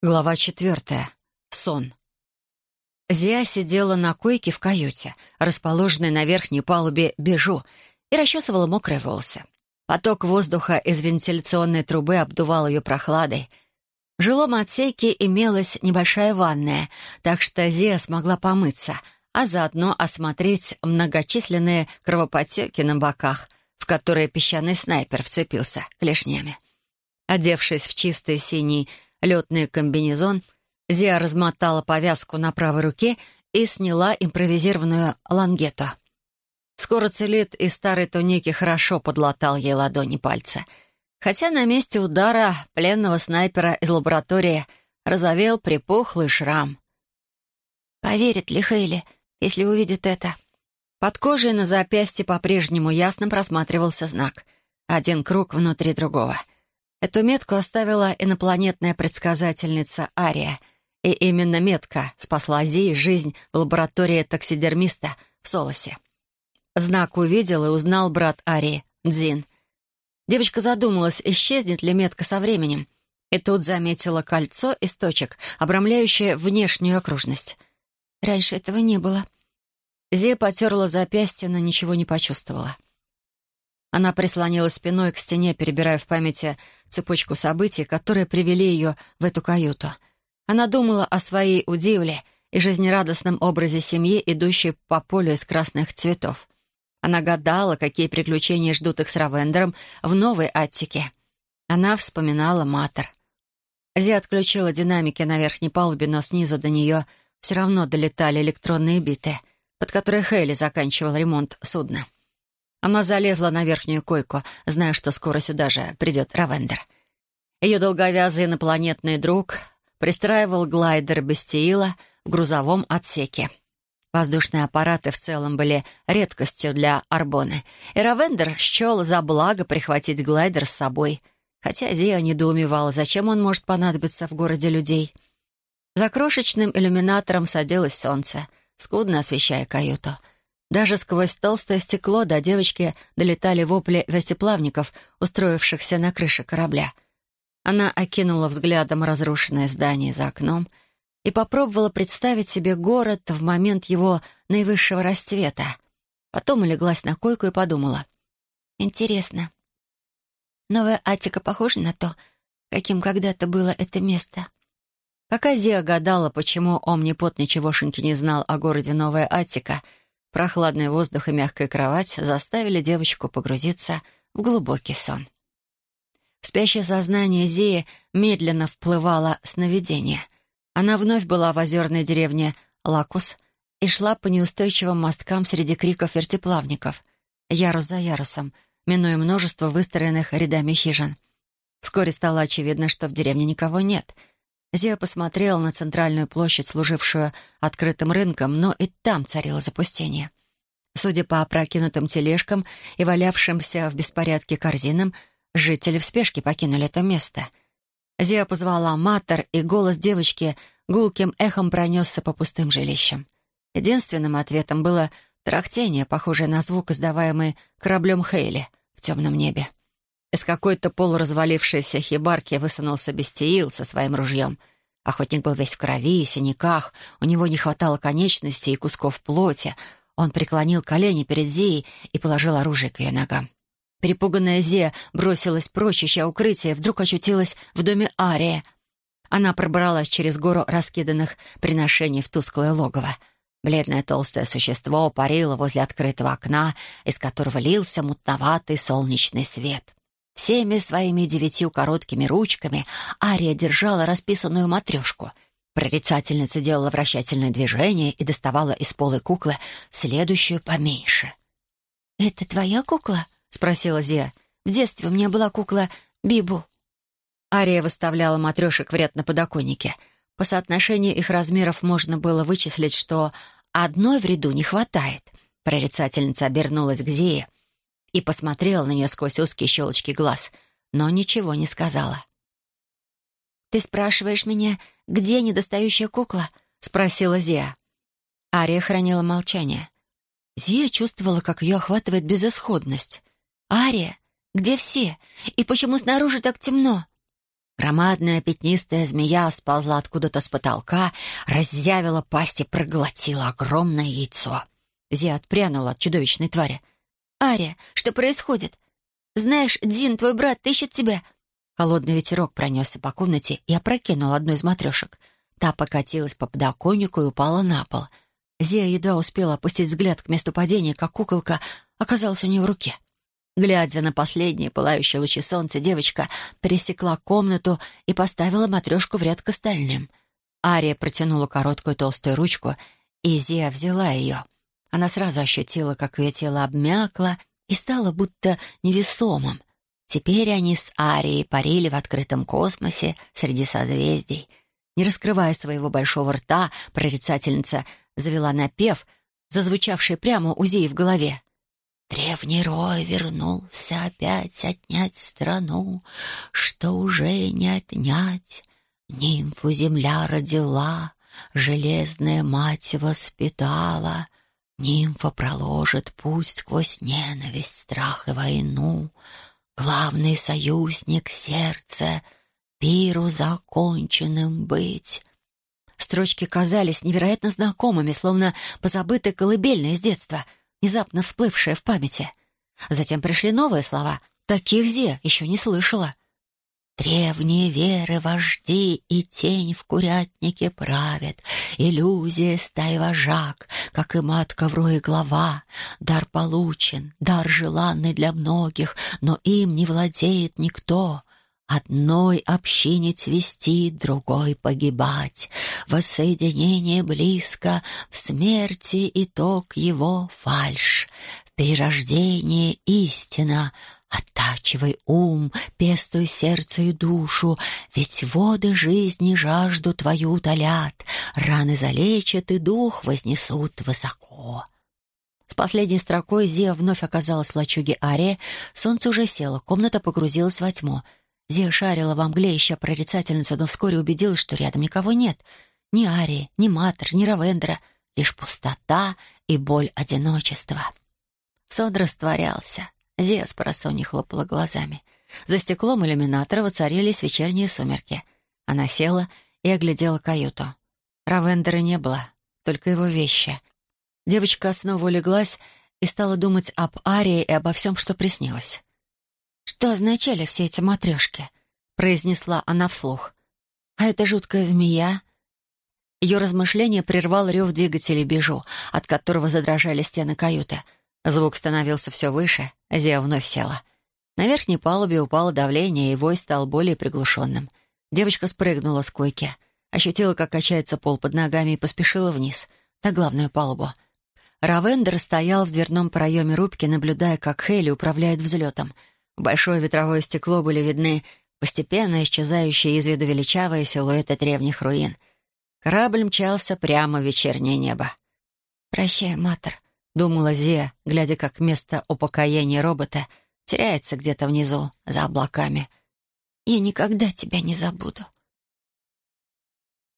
Глава четвертая. Сон. Зия сидела на койке в каюте, расположенной на верхней палубе бежу, и расчесывала мокрые волосы. Поток воздуха из вентиляционной трубы обдувал ее прохладой. В жилом отсеке имелась небольшая ванная, так что Зия смогла помыться, а заодно осмотреть многочисленные кровоподтеки на боках, в которые песчаный снайпер вцепился клешнями. Одевшись в чистый синий летный комбинезон, Зия размотала повязку на правой руке и сняла импровизированную лангету. Скоро целит из старой туники хорошо подлатал ей ладони пальцы. Хотя на месте удара пленного снайпера из лаборатории разовел припухлый шрам. Поверит ли Хейли, если увидит это? Под кожей на запястье по-прежнему ясно просматривался знак. Один круг внутри другого — Эту метку оставила инопланетная предсказательница Ария, и именно метка спасла Зии жизнь в лаборатории таксидермиста в Солосе. Знак увидел и узнал брат Арии, Дзин. Девочка задумалась, исчезнет ли метка со временем, и тут заметила кольцо из точек, обрамляющее внешнюю окружность. Раньше этого не было. Зия потерла запястье, но ничего не почувствовала. Она прислонилась спиной к стене, перебирая в памяти цепочку событий, которые привели ее в эту каюту. Она думала о своей удивле и жизнерадостном образе семьи, идущей по полю из красных цветов. Она гадала, какие приключения ждут их с Равендером в новой Аттике. Она вспоминала Матер. Зи отключила динамики на верхней палубе, но снизу до нее все равно долетали электронные биты, под которые Хейли заканчивал ремонт судна. Она залезла на верхнюю койку, зная, что скоро сюда же придет Равендер. Ее долговязый инопланетный друг пристраивал глайдер Бестиила в грузовом отсеке. Воздушные аппараты в целом были редкостью для Арбоны, и Равендер счел за благо прихватить глайдер с собой, хотя Зия недоумевала, зачем он может понадобиться в городе людей. За крошечным иллюминатором садилось солнце, скудно освещая каюту — даже сквозь толстое стекло до девочки долетали вопли вертеплавников, устроившихся на крыше корабля. Она окинула взглядом разрушенное здание за окном и попробовала представить себе город в момент его наивысшего расцвета. Потом улеглась на койку и подумала. «Интересно, новая Атика похожа на то, каким когда-то было это место?» Пока Зия гадала, почему Омнипот ничегошеньки не знал о городе Новая Атика — Прохладный воздух и мягкая кровать заставили девочку погрузиться в глубокий сон. В спящее сознание Зии медленно вплывало сновидение. Она вновь была в озерной деревне Лакус и шла по неустойчивым мосткам среди криков вертеплавников, ярус за ярусом, минуя множество выстроенных рядами хижин. Вскоре стало очевидно, что в деревне никого нет — Зия посмотрела на центральную площадь, служившую открытым рынком, но и там царило запустение. Судя по опрокинутым тележкам и валявшимся в беспорядке корзинам, жители в спешке покинули это место. Зия позвала Матер, и голос девочки гулким эхом пронесся по пустым жилищам. Единственным ответом было трахтение, похожее на звук, издаваемый кораблем Хейли в темном небе. Из какой-то полуразвалившейся хибарки высунулся Бестиил со своим ружьем. Охотник был весь в крови и синяках, у него не хватало конечностей и кусков плоти. Он преклонил колени перед Зией и положил оружие к ее ногам. Перепуганная Зия бросилась прочь, ища укрытие, вдруг очутилась в доме Ария. Она пробралась через гору раскиданных приношений в тусклое логово. Бледное толстое существо парило возле открытого окна, из которого лился мутноватый солнечный свет. Всеми своими девятью короткими ручками Ария держала расписанную матрешку. Прорицательница делала вращательное движение и доставала из полой куклы следующую поменьше. «Это твоя кукла?» — спросила Зия. «В детстве у меня была кукла Бибу». Ария выставляла матрешек в ряд на подоконнике. По соотношению их размеров можно было вычислить, что одной в ряду не хватает. Прорицательница обернулась к Зие — и посмотрела на нее сквозь узкие щелочки глаз, но ничего не сказала. «Ты спрашиваешь меня, где недостающая кукла?» — спросила Зия. Ария хранила молчание. Зия чувствовала, как ее охватывает безысходность. «Ария, где все? И почему снаружи так темно?» Громадная пятнистая змея сползла откуда-то с потолка, разъявила пасть и проглотила огромное яйцо. Зия отпрянула от чудовищной твари. «Ария, что происходит? Знаешь, Дин, твой брат, ищет тебя!» Холодный ветерок пронесся по комнате и опрокинул одну из матрешек. Та покатилась по подоконнику и упала на пол. Зия едва успела опустить взгляд к месту падения, как куколка оказалась у нее в руке. Глядя на последние пылающие лучи солнца, девочка пересекла комнату и поставила матрешку в ряд к остальным. Ария протянула короткую толстую ручку, и Зия взяла ее. Она сразу ощутила, как ее тело обмякло и стало будто невесомым. Теперь они с Арией парили в открытом космосе среди созвездий. Не раскрывая своего большого рта, прорицательница завела напев, зазвучавший прямо у Зии в голове. Древний рой вернулся опять отнять страну, что уже не отнять. Нимфу земля родила, железная мать воспитала. Нимфа проложит путь сквозь ненависть, страх и войну. Главный союзник сердца — пиру законченным быть. Строчки казались невероятно знакомыми, словно позабытые колыбельные с детства, внезапно всплывшие в памяти. Затем пришли новые слова. Таких Зе еще не слышала. Древние веры, вожди и тень в курятнике правят, Иллюзия стай вожак, как и матка в рое глава. Дар получен, дар желанный для многих, Но им не владеет никто. Одной общине цвести, другой погибать. Воссоединение близко, в смерти итог его фальш. В перерождении истина — Оттачивай ум, пестуй сердце и душу, Ведь воды жизни жажду твою утолят, Раны залечат и дух вознесут высоко. С последней строкой Зия вновь оказалась в лачуге Ария. Солнце уже село, комната погрузилась во тьму. Зия шарила во мгле, ища прорицательницу, но вскоре убедилась, что рядом никого нет. Ни Арии, ни Матер, ни Равендра. Лишь пустота и боль одиночества. Сон растворялся. Зия с просонья хлопала глазами. За стеклом иллюминатора воцарились вечерние сумерки. Она села и оглядела каюту. Равендера не было, только его вещи. Девочка снова улеглась и стала думать об Арии и обо всем, что приснилось. «Что означали все эти матрешки?» — произнесла она вслух. «А эта жуткая змея?» Ее размышление прервал рев двигателей «Бежу», от которого задрожали стены каюты — Звук становился все выше, Зия вновь села. На верхней палубе упало давление, и вой стал более приглушенным. Девочка спрыгнула с койки, ощутила, как качается пол под ногами, и поспешила вниз, на главную палубу. Равендер стоял в дверном проеме рубки, наблюдая, как Хейли управляет взлетом. Большое ветровое стекло были видны постепенно исчезающие из виду величавые силуэты древних руин. Корабль мчался прямо в вечернее небо. «Прощай, Матер», думала Зия, глядя, как место упокоения робота теряется где-то внизу, за облаками. «Я никогда тебя не забуду».